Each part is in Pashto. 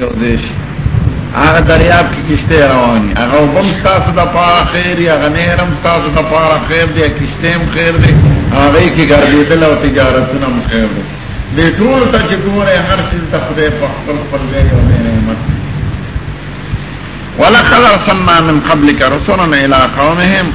یو دیش هغه دریاب کې کشته رواني هغه وبم تاسو د پاره خیر یا غنیرم تاسو د پاره خیر دی کشتم خیر دی هغه کې ګرځیدل او تجارتونه هم خیر دی د ټول ته چې ګوره هر څه ته خدای په خپل پر ځای او نعمت ولقد ارسلنا من قبلك رسلا الى قومهم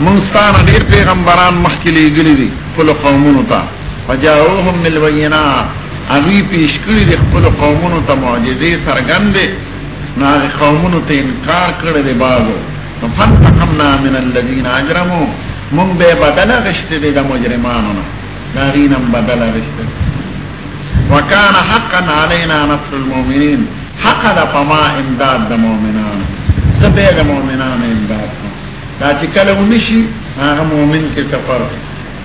منستان دې پیغمبران مخکې لګلې دي ټول قومونو ته فجاءوهم بالبينات اوی پیش کړی د خپل قومونو ته معجزې سرګندې نه قومونو ته انکار کړی دی باغو فانتقمنا من الذين اجرموا مونږ به بدل غشته د مجرمانو نه غینم بدل غشته وکانا حقا علينا نصر المؤمنين حقا د فما امداد د مؤمنانو سبه د مؤمنانو امداد دا چې کله ونشي هغه مؤمن کې کفر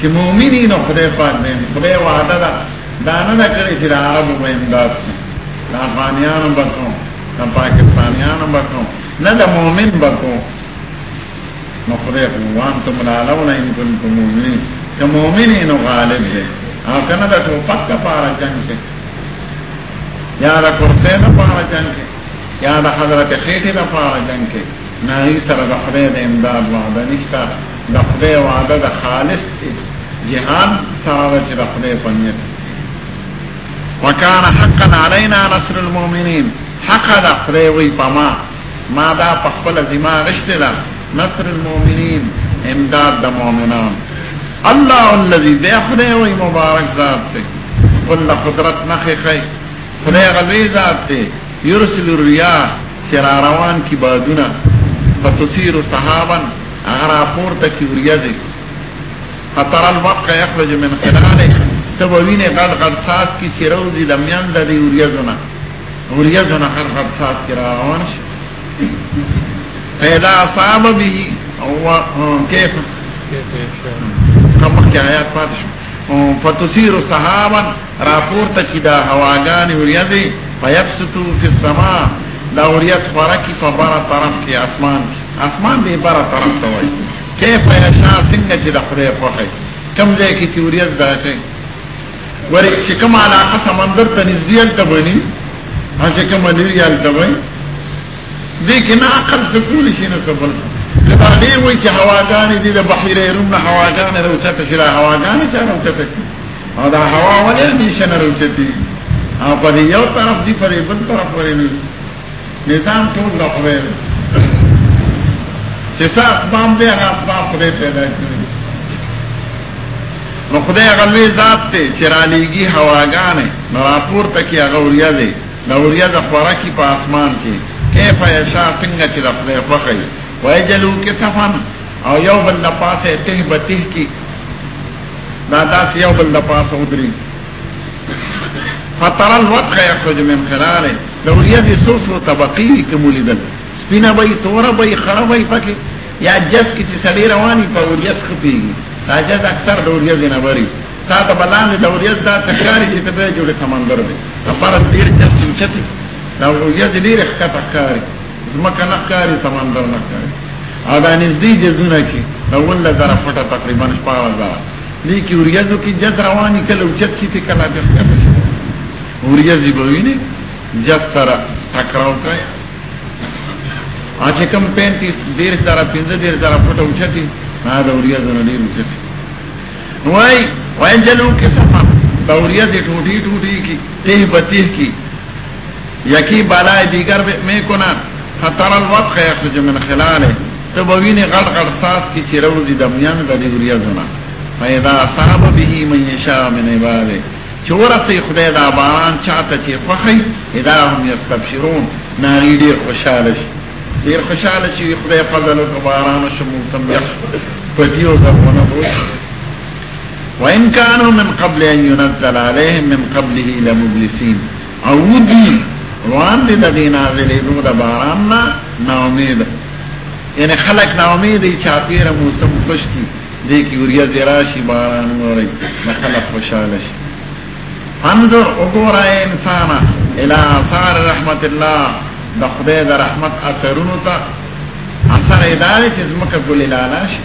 چې مؤمنین خدای پاک دې خدای وعده ده دانه نه کړی چې عربو به امداد شي د افغانانو بکو د پاکستانیانو بکو نه د مؤمن بکو نو خدای په وان ته ملالو نه ان کوم مؤمن که مؤمن نو غالب دی او کنه د ټوپک په اړه جنگ کې یا د کرسي په اړه جنگ کې یا د حضرت خېټې په اړه جنگ کې نه هي سره د خدای د امداد وعده نشته د خدای وعده د خالص جهان سره چې د خدای په نیت وکان حقا علینا نصر المؤمنین حقا دا خدایوی پا ما ما دا پخبل زما غشت دا نصر المؤمنین امداد دا مؤمنان الله الذي دے خدایوی مبارک ذات تے قل قدرت نخی خی خدای غزی ذات تے یرسل الرياح چرا روان کی بادونا فتصیر صحابا اگر اپورتا کی وریدی فتر الوقع يخرج من خلاله تبوینه غل غل ساس کی چیرو دی لمیان د دی اوریزونه اوریزونه غل غل ساس کی روان شي پیدا صاحب به او کیف کومه کی آیات پات شو فتصير صحابا راپور ته کی دا هواګان اوریزي فیبسطو فی السما دا اوریز خورکی په بار طرف کې اسمان اسمان به بار طرف ته وای کیف یا شا څنګه چې د خدای په کم ځای کې تیوریز دا کوي ورې چې کوم علاقه سمندر ته نږدې انت بني هغه کوم لري انت وای دې کې نه عقل سکول شي نه قبل لدا دې وای چې هواګان دې له بحیره رمنا هواګان روته شي له هواګان چې روته او دا هوا ولې دې شنه روته دي او په یو طرف دې پرې بل طرف پرې نه نظام ټول لغوه چې څه اسباب دې هغه اسباب پرې پیدا کړی نو خدای غلوی ذات ته چرالیږي هواګانې نو راپور تکي هغه وریا دی دا وریا د خوراکي په اسمان کې کیف یشا څنګه چې د خدای خوخی وایجلو کسفن او یو بل د پاسه ته بته کی دا داس یو بل د پاسه ودري فطر الوقت یخرج من خلاله د وریا دي سو سو طبقي کومولیدل سپینه وای تور وای خړ وای پکې یا جس کی چې سړی رواني په وریا څخه پیږي راځي اکثر ډوریا دینوري تا ته بلانه ډوریا دا تخاري چې ته به جوړه سمندر دی خبره ډیر چې چته دا ډوریا ډیر ښکته ښکاری زمکه نه ښکاری سمندر نه ښکاری او دا نږدې جزونه کې دا ولله زره فټه تقریبا شپږ زره لیکي ورګزو کې جز رواني کله اوچت شي ته کله جز کړی شي ورګزي به ویني جز سره ټکراو کوي اځکه کم 35 ډیر سره 15 ډیر سره فټه اوچتي ما دا وریاضو نلی روزت وای وان جلو کسما دوریت ٹوٹی ٹوٹی کی تیہ بتیہ کی یکی بالای دیگر میں کنا فتر الوطخ یخرج من خلاله تبوین غل غل ساس کی چی روزی دمیان دا دیوریا زنا فیدا صحب بهی من یشا من عباده چورسی خدای دا باران چاہتا چی فخی ادا هم یستبشرون ناغی دیر خوشالش ډیر خوشاله شي خدای په دې لو باران شو موسم یخ په دې او زمونه بو وان كانوا من قبل ان ينزل عليهم من قبله لمبلسين او دي روان دي دغینا غلې دو د باران نه نا امید یعنی خلک نا امید دي چاپیر موسم خوش کی دې کې وریا زرا شي باران وره نه خلک خوشاله شي انظر وګورای انسان الى اثار رحمت الله د خدای د رحمت اثرونو ته اثر ادارې چې زمکه ګلې لاله شي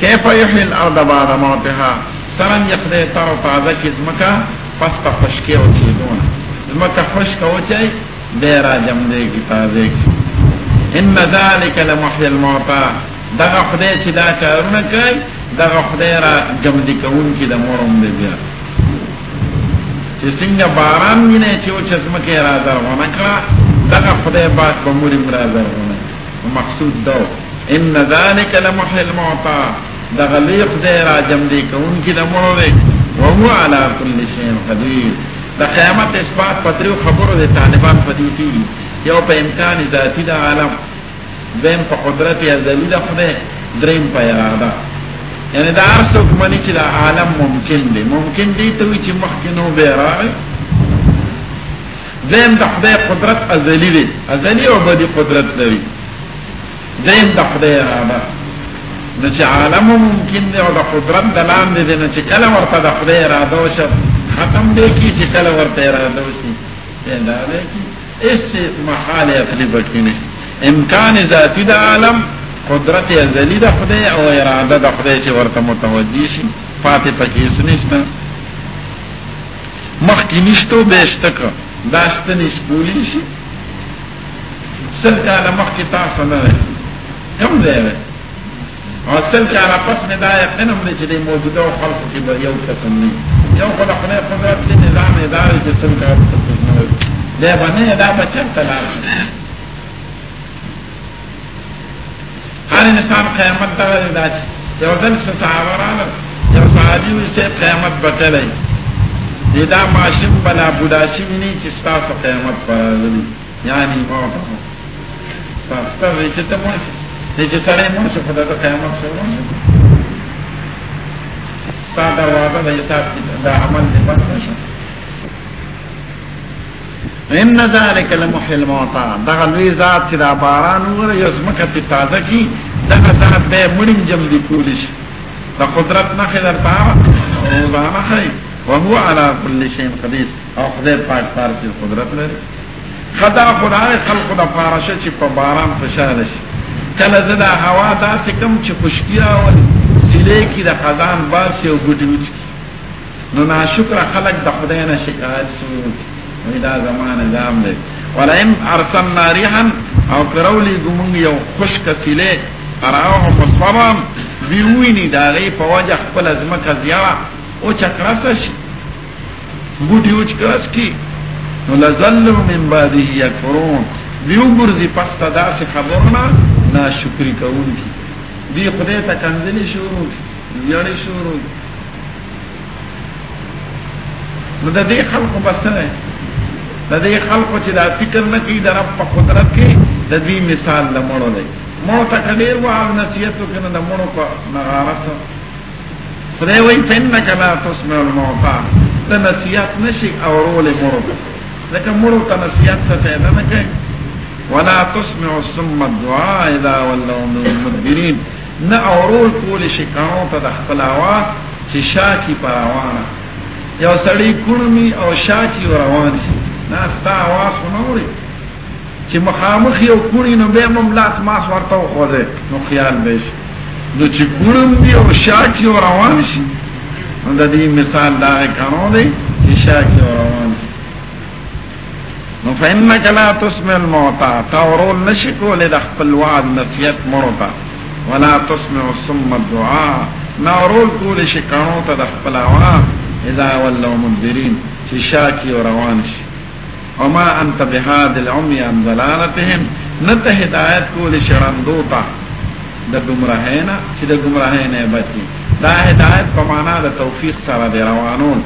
کیف یحیی الارض بعد موتها سلام یخدای تر تازه کې زمکه پس ته خشکی او کېدون زمکه خشک او چي به را جم دې کی تازه ان ذلک لمحی الموتى دغه خدای چې دا کارونه کوي دغه خدای را جم دې کوون کې د مورم دې بیا چې څنګه باران مینه چې او چزمکه را درونه کړه دغه خدای پاک په مور امرا زرغونه مقصود دو ان ذالک لمحی الموتا دغه لیق دی را جمع دی کونکی د مړو دی او هو علی کل شیء قدیر د قیامت اثبات پتریو خبرو د طالبان پدې کی یو په امکان ذاتی د عالم بین په قدرت ازلی د خدای دریم په اراده یعنی دا ارسو کمانی چې د عالم ممکن دی ممکن دی ته چې مخکې نو به راغی دیم د خدای قدرت ازلی دی ازلی او بدی قدرت لري دیم د خدای اراده د چې عالم ممکن دی او د قدرت د لاندې دی نه چې کله ورته د خدای اراده وشي ختم دی کی چې کله ورته اراده وشي دا دی کی هیڅ محال عقلی پکې نشي امکان ذاتی د عالم قدرت ازلی د خدای او اراده د خدای چې ورته متوجی شي فاتحه پکې نشته مخکې نشته به اشتکه داستنی سکولی شي سل کاله مخکې تاسو نه کم دی او سل کاله پس مې دا یقین هم چې د موجوده خلکو کې به یو قسم نه یو خدای خدای قدرت دې نظام ادارې چې سل کاله پس نه دی باندې دا بچن تلار هر انسان قیامت دا دی دا یو ځل څه صحابه راغله یو صحابي وي چې قیامت بټلای دا معشوم بنا بوداشی منی چی ستاس قیامت پر آزلی یعنی موتا ہو ستاس ستاس ریچی تا مرسی ریچی سرے مرسی خدا تا قیامت سر مرسی ستا دا وعدا دا یتاب دا عمل دی بند نشا ان ذالک لمحی الموتا دغا لوی ذات چی دا باران وگر یزمکا تی تازه کی دغا ذات بے مرم جمدی کولیش دا قدرت نخی در تارا روزانه خیب وهو على كل شيء قدير او خدای پاک پار چې قدرت لري خدا خدای خلق د پارشه چې په باران فشار شي کله زدا هوا داسې کم چې خشکی راولي سلې کې د خزان باسي او ګډوچ نو ناشکر خلق د خدای نه شکایت کوي دا زمانه جام دی ولئن ارسلنا ريحا او کرولي ګمون یو خشک سلې اراوه مصفرم بیوینی داغی پا وجه خپل از مکه زیاره او چکراسش بوټي او چکراس کی نو لذل من بعده یکفرون دیو ګرځي پس تا داس خبرنا ناشکری کوون کی دی خدای ته کنځلې شروع یعنی شروع نو د دې خلکو بس نه د دې خلکو چې دا فکر نه کوي د رب په قدرت کې د دې مثال لمړو نه مو ته کډیر وه نصیحت کنه د مونږ په نغارسه خدای وای فینک لا تسمع الموتى ته نصیحت نشي اورول مرو لکه مرو ته نصیحت څه فائدہ نه کوي ولا تسمع الصم الدعاء اذا ولوا مدبرين نه اورول کول شي کانو ته د خپل आवाज چې شاکی پر روانه یو سړی کړمی او شاکی روان شي نه ستا आवाज ونوري چې مخامخ یو کړی نو به مم لاس ماس ورته خو ده نو خیال به شي نو چې ګورم دی او شاکی او روان شي دا دې مثال دا کارو دی چې شاکی او روان شي نو فإنك لا تسمع الموتى تورول نشکو لد خپل وعد نصیحت مرتا ولا تسمع الصم الدعاء نورول کول شي کانو ته د خپل आवाज اذا ولوا مدبرين چې شاکی او روان شي وما انت بهاد العمي عن ضلالتهم نته هدایت کول شرندوتا د گمراهی نه چې د گمراهی نه بچي دا هدایت په معنا د توفیق سره دی روانون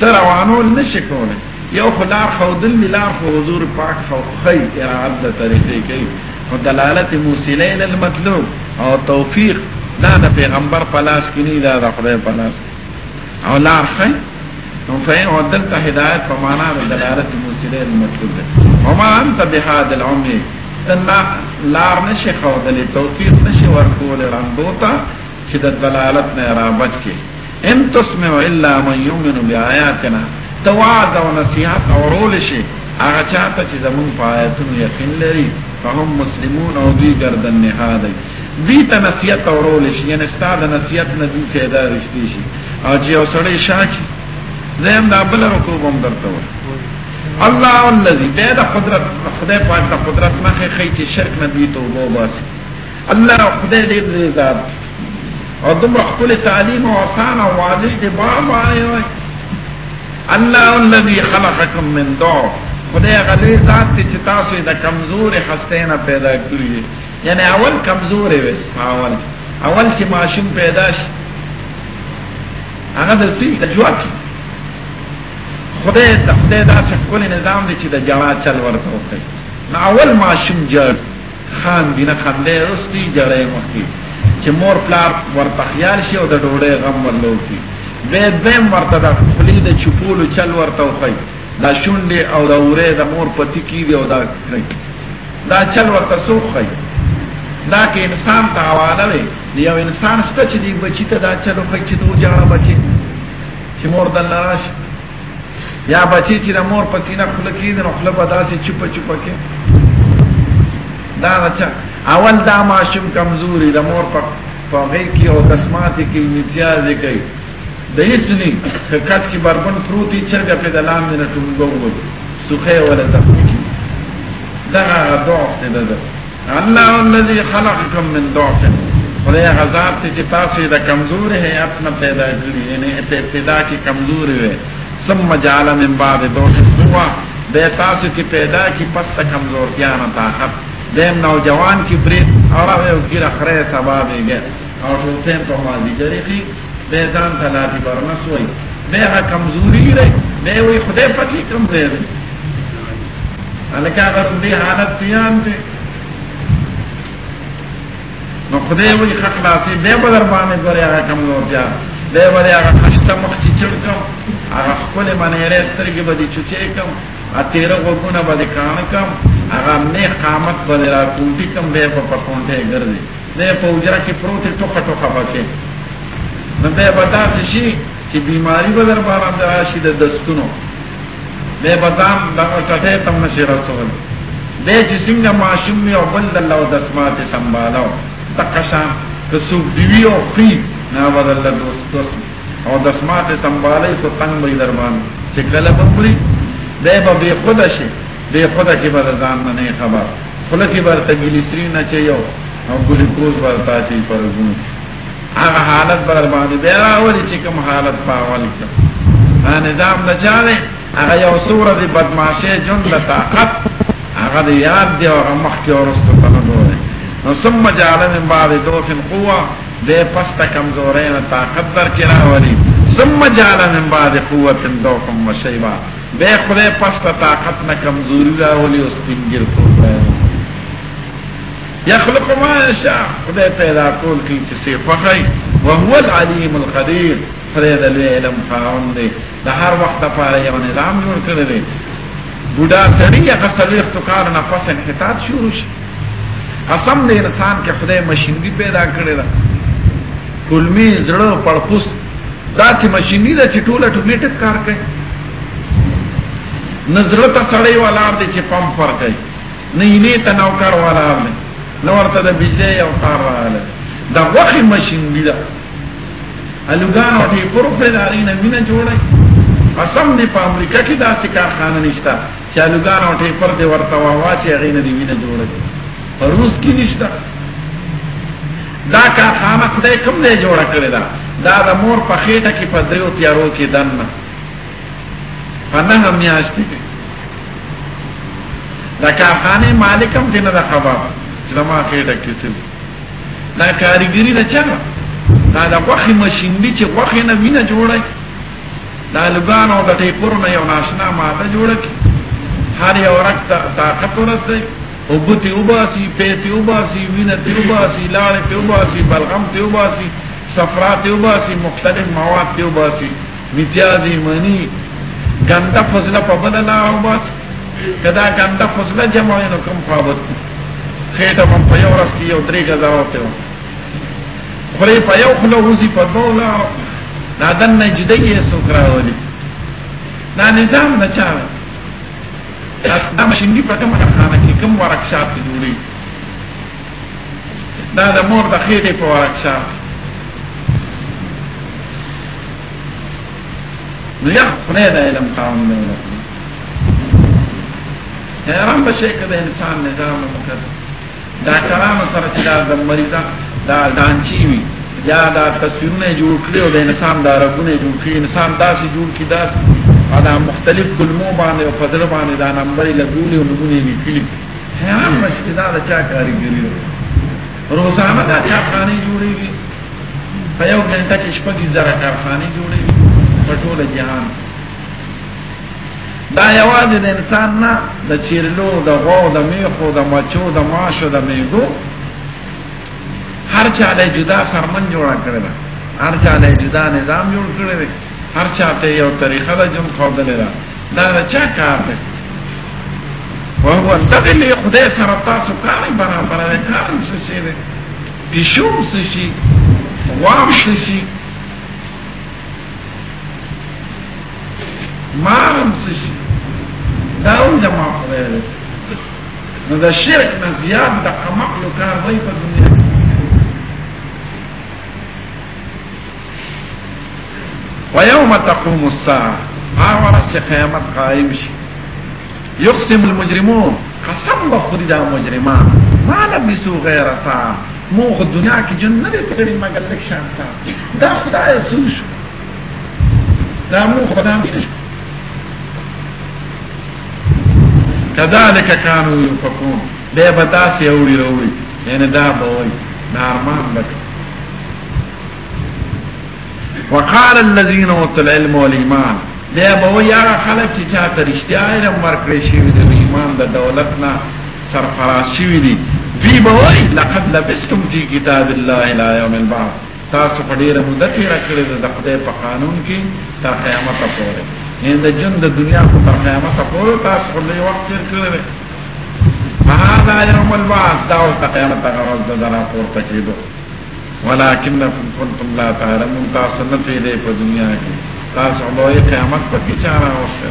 ته روانون نشي کولای یو خدای خودل ملار خو حضور پاک خو خی اراده د طریقې کوي او دلالت موسیلین المطلوب او توفیق دا د پیغمبر پلاس کې نه دا د خدای پلاس او لار خی نو فین ودلت هدایت په معنا د دلالت موسیلین المطلوب ده وما انت بهذا العمي تلا لار نشي خودلې توفیق نشي ورکول رندو ته چې د دلالت نه را بچ کې ان تسمع الا من يؤمن بیااتنا تواعظ او نصيحت اورول شي هغه چاته چې زمون په آیاتونو یقین لري فهم مسلمون او دوی گردن نهاد دي ته نصيحت اورول شي یعنی ستاسو نصيحت نه دوی فایده رښتې شي او چې اوسړي شاکي زم دا بل رکوع هم درته وایي الله الذي بيد قدرت خدای پاک د قدرت نه خې چې شرک نه دی توبه واسي الله خدای دې ذات او دومره خپل تعلیم او آسان او واضح دی باب آیوي الله الذي خلقكم من ضعف خدای غلي ذات چې تاسو د کمزور هسته نه پیدا کړی یعنی اول کمزور وي اول اول چې ماشوم پیدا شي هغه د سې د جواب خدای د خدای داسې کول نظام دی چې د جړا چل ورته وکړي نو اول ماشوم جړ خان دی نه خندې اوستی جړې مخکي چې مور پلار ورته خیال شي او د ډوړې غم ولوکي به دیم ورته د خپلې د چپولو چل ورته وکړي دا شونډې او د اورې د مور پتی کی دی او دا کړی دا چل ورته سوخی دا کې انسان ته اوانه یو انسان ست چې دی بچی ته دا چلو خې چې دوه جړه بچي چې مور دلراش یا بچی چې د مور پسینه خله کې نو خله به داسې چپ چپ کې دا راځه اول دا ماشوم کمزوري د مور په پغې کې او قسمت کې امتیاز کوي د هیڅنی کټ کې بربن پروتي چرګ په دلام نه ټولګو وي سخه ولا تفکی دا ضعف دی دا الله الذي خلقكم من ضعف خدای غذاب ته چې تاسو د کمزور هي خپل پیدا کړی یعنی په ابتدا کې کمزور وي سم مجالا من بعد دوت حفظوا بے تاسو کی پیدا کی پس تک ہم زور طاقت دیم نوجوان کی برید اور اوہ اوکی رخری سبا بے گئے اور تو تین تو ہمارا دی جاری بے دان تلاتی برنس ہوئی بے ہا کمزوری رہی بے ہوئی خودے پکی کم دے دی لیکن بس تو دی حالت تیان دی نو خودے ہوئی خقلاسی بے بدر بانے گوری آگا کمزور دیان دی باندې هغه خسته مخ چې چړکم هغه خپل باندې راسترګې باندې چوچې کم ا تیر وګونه باندې کان کم هغه نه قامت باندې را کوټی کم به په پټونټه ګرځي نه په وجره کې پروت ټوخه ټوخه باندې نو به پتا شي چې بیماری به در باندې راشي د دستونو به بزام دغه ټټه تم نشي رسول به چې څنګه ماشوم یو بل الله د اسماء ته سمبالو تکشان که سوق دیو خي نا بدل دوست دوست او دسمات سنبالي تو تنگ بي دربان چې کله به مري دای به بی خود شي بی خود کې به ځان نه خبر خله کې به تګلیستری نه چي او ګلوکوز به تا چي پرګون هغه حالت پر باندې بیا راولي چې کوم حالت پاول کې نظام نه چاله هغه یو صورت بدمعشه جن طاقت هغه دی یاد دی او مخ کې ورسته تنه نو ثم جعل من بعد ضعف قوه دے پستا کمزورین طاقت در کی راولی ثم جعل من بعد قوت دوکم و شیبا بے خدے پستا طاقت نا کمزوری راولی اس پنگر تو رہے یخلق ما یشاء خدے پیدا کول کی چسی فخی وهو العلیم القدیر خدے دلوی علم خاون دے دا هر وقت پارے یو نظام جوڑ کردے بوډا سړی هغه سلوخ تکار نه پس انحطاط شروع شي قسم دې انسان کې خدای ماشينري پیدا کړی دا کلمی زړه پړپوس داسې ماشيني ده چې ټول اتوماتیک کار کوي نظر ته سړی ولار دي چې پمپ پر کوي نه یې ته نو کار ولار دي نو ورته د بجلی یو کار راغله دا وخت ماشيني ده الګانو دې پروفیل اړینه مینه جوړي قسم دې په امریکا کې داسې کارخانه نشته چې الګانو دې پر دې ورته واچي اړینه دې مینه جوړي په روس کې نشته دا کا خامک دای کوم دی جوړ کړی دا دا د مور په خېټه کې په دریو تیارو کې دنه پنه میاشتې کې دا کارخانه مالکم دې نه خبر چې ما خېټه کې څه دا کاریګری نه چا دا د وخې ماشين دي چې وخې نه وینه جوړای دا لبانو د ټیپور نه یو ناشنا ماده جوړه کی هر یو رکت طاقت ورسې او بوتی وباسي پیتی وباسي وینتی وباسي لاړې وباسي بلغم وباسي صفرات وباسي مختلف مواد وباسي متیازی منی ګنده فضله په بل لار وباسي کدا ګنده فضله جمع نو کوم فابت خېټه هم په یو ورځ کې یو درې غزاوته خوري په یو خلو وزي په دوله نادن نجدې سوکراولي دا نظام نه چاره دا ماشینډي په کومه خانه کې کوم ورکشاپ جوړي دا د مور د خېټې په ورکشاپ نو یو خدای د علم قانون دی نه هرم به شي کده انسان نظام مکد دا کلام سره چې دا د مریضا دا دانچی وي یا دا تصویرونه جوړ کړو د انسان دا رګونه جوړ کړی انسان داسې جوړ کی داسې دا مختلف کلمو باندې او فضل باندې دا نمبر لګولې او نمونه لیکلي حیران مشکل دا چا کاری ګری روزانه دا کارخانه جوړیږي په یو ګنټه کې شپږ زره کارخانه جوړیږي په ټول جهان دا یوازې د انسان نه د چیرلو د غو د میخو د مچو د ماشو د میګو هر چا له جدا سرمن جوړ کړل هر چا له جدا نظام جوړ کړل هر چاته یو طریقه د جون خوندل را دا دا چا کار دی وهو الذي خدای سره تاسو کار برابر دی کار څه شي دی پښوم څه شي وام څه شي مارم څه شي دا هم زموږ خدای دی نو دا شرک نه زیات د مخلوق کار دی په ويوم تقوم الساعه اور چې قیامت قائم شي يقسم المجرمون قسم بخوري دا مجرمان ما لبسو غیر ساعه موغ دنیا کې جن نه تکړی مګر لک شان ساعه دا خدای سوش دا موغ بدام کذالک كانوا يفكون به بداسي اوري وروي یعنی دا به وي نارمان بک وقال الذين اوتوا العلم والايمان دا به یا خلک چې چاته رښتیا علم ورکړي شي د ایمان د دولت نه سرفراز شي دي دی به وای لقد لبستم في كتاب الله الى يوم البعث تاسو په ډیره مده کې راکړي د خدای په قانون کې تر قیامت پورې ان د جن د دنیا په تر قیامت پورې تاسو په لوي وخت کې کړی هغه د يوم البعث دا اوس د قیامت هغه ورځ د راپور تکیدو ولكنكم كنتم لا تعلمون تاسو نه دي په دنیا کې تاسو له قیامت په پیچاره اوسئ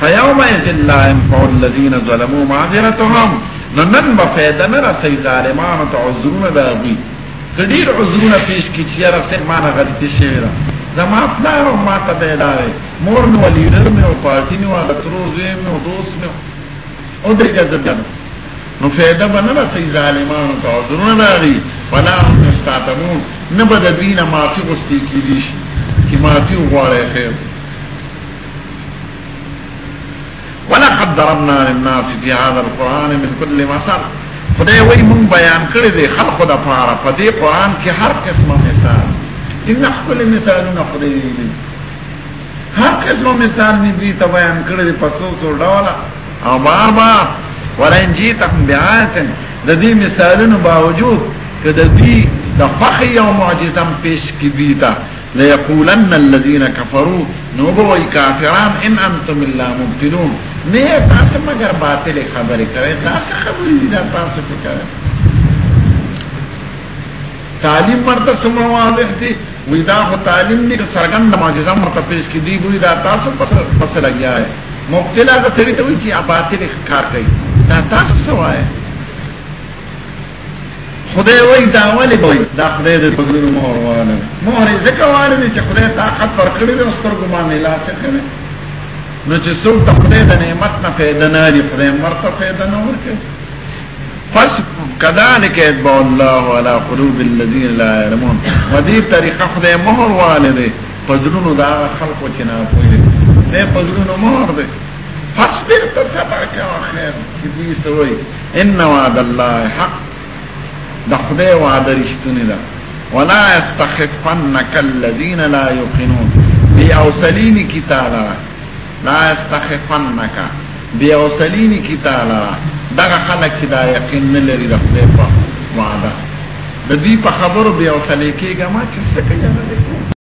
فيوم يذل لا ينفع الذين ظلموا معذرتهم نن به فائدہ رسي ظالمان تعذرون عذرونه داږي کډیر عذرونه پیش کی چې را سه معنا غلطی شوی را زما پلار او ماته به لاره مور نو لیډر مې او پارټی نو اتروزې مې او دوس مې او دغه ځبنه نو فائدہ به نه رسي ظالمانو ته عذرونه فلا هم استعتمون نبد دین معافی غستی کی دیش کی معافی غواره خیر ولقد ضربنا للناس في هذا القرآن من كل مثال خدای وای مون بیان کړی دی خلقو د پاره په دې قرآن کې هر قسمه مثال څنګه خپل مثالونه خدای دی هر قسمه مثال می دی ته بیان کړی دی په څو څو ډول او بار بار ورنجی ته بیان د دې مثالونو باوجود کده دی د فخی یو معجزم پیش کی دی تا لیقولن الذین کفروا نو بوئی کافران ان انتم اللہ مبتدون نه تاسو مگر باطل خبرې کوي تاسو خبرې دي تاسو څه کوي تعلیم مرته سمو واضح دي وې دا هو تعلیم دې سرګند معجزه مرته پېښ کې دي وې دا تاسو پس پس لګیا ہے مبتلا د سړي ته وی چې باطل کار کوي دا تاسو سوای خدای وای دا والی وای دا خدای دې پګړو مهر وانه مهر ځکه وانه چې خدای طاقت ورکړي د سترګو باندې لاس کړي نو چې څوک ته خدای د نعمت نه پیدا نه لري خدای مرته پیدا نه ورکړي پس کذالک یتبع الله علی قلوب الذین لا یعلمون په دې طریقه خدای مهر والده پزړونو دا خلکو چې نه پوهیږي نه پزړونو مهر ده فاصبر تصبر کا خیر چې دې سوي ان وعد الله حق د خدای وعده رښتونه ده ولا يستخفنك الذين لا يوقنون بیاوسلینی کی تعالی لا يستخفنك بیاوسلینی کی تعالی دغه خلک چې دا یقین نه لري د خدای په وعده د دې په خبرو بیاوسلی کېږه ما چې څه کوي